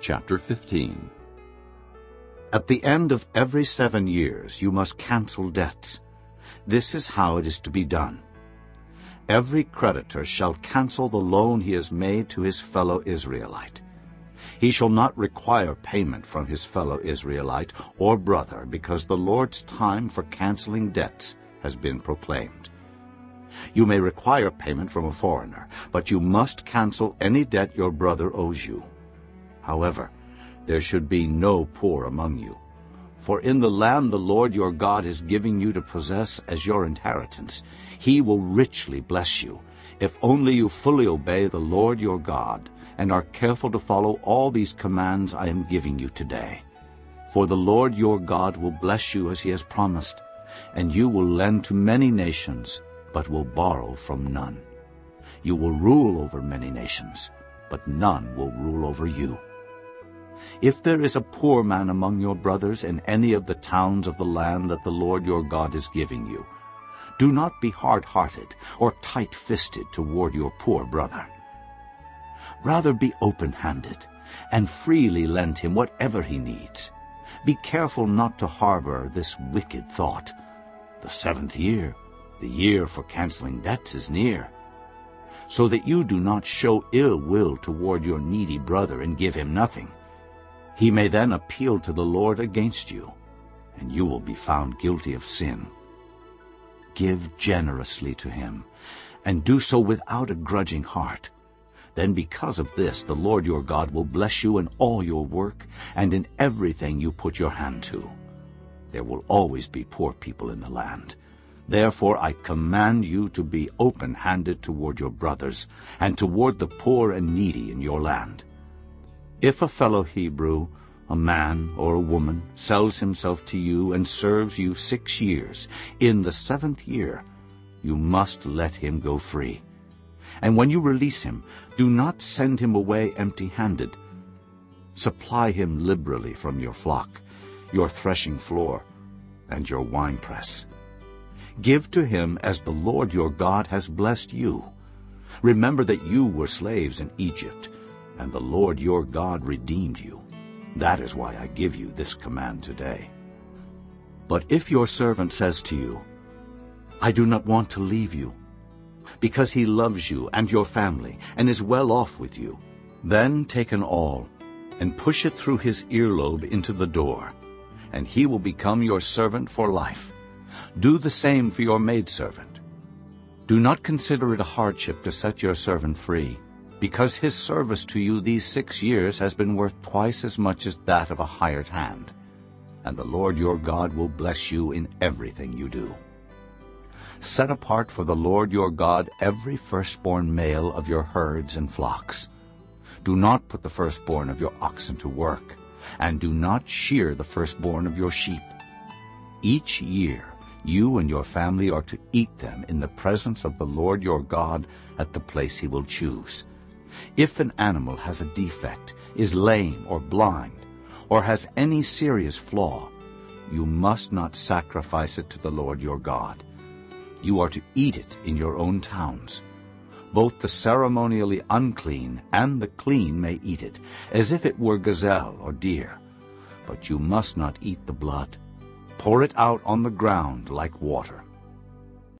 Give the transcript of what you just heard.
Chapter 15 At the end of every seven years you must cancel debts. This is how it is to be done. Every creditor shall cancel the loan he has made to his fellow Israelite. He shall not require payment from his fellow Israelite or brother because the Lord's time for canceling debts has been proclaimed. You may require payment from a foreigner, but you must cancel any debt your brother owes you. However, there should be no poor among you. For in the land the Lord your God is giving you to possess as your inheritance, he will richly bless you, if only you fully obey the Lord your God and are careful to follow all these commands I am giving you today. For the Lord your God will bless you as he has promised, and you will lend to many nations, but will borrow from none. You will rule over many nations, but none will rule over you. If there is a poor man among your brothers in any of the towns of the land that the Lord your God is giving you, do not be hard-hearted or tight-fisted toward your poor brother. Rather be open-handed and freely lend him whatever he needs. Be careful not to harbor this wicked thought. The seventh year, the year for canceling debts, is near. So that you do not show ill will toward your needy brother and give him nothing. He may then appeal to the Lord against you, and you will be found guilty of sin. Give generously to him, and do so without a grudging heart then because of this the Lord your God will bless you in all your work and in everything you put your hand to. There will always be poor people in the land. Therefore I command you to be open-handed toward your brothers and toward the poor and needy in your land. If a fellow Hebrew, a man or a woman, sells himself to you and serves you six years, in the seventh year you must let him go free. And when you release him, do not send him away empty-handed. Supply him liberally from your flock, your threshing floor, and your winepress. Give to him as the Lord your God has blessed you. Remember that you were slaves in Egypt, and the Lord your God redeemed you. That is why I give you this command today. But if your servant says to you, I do not want to leave you, because he loves you and your family and is well off with you. Then take an awl and push it through his earlobe into the door, and he will become your servant for life. Do the same for your maidservant. Do not consider it a hardship to set your servant free, because his service to you these six years has been worth twice as much as that of a hired hand. And the Lord your God will bless you in everything you do. Set apart for the Lord your God every firstborn male of your herds and flocks. Do not put the firstborn of your oxen to work, and do not shear the firstborn of your sheep. Each year you and your family are to eat them in the presence of the Lord your God at the place he will choose. If an animal has a defect, is lame or blind, or has any serious flaw, you must not sacrifice it to the Lord your God. You are to eat it in your own towns. Both the ceremonially unclean and the clean may eat it, as if it were gazelle or deer. But you must not eat the blood. Pour it out on the ground like water.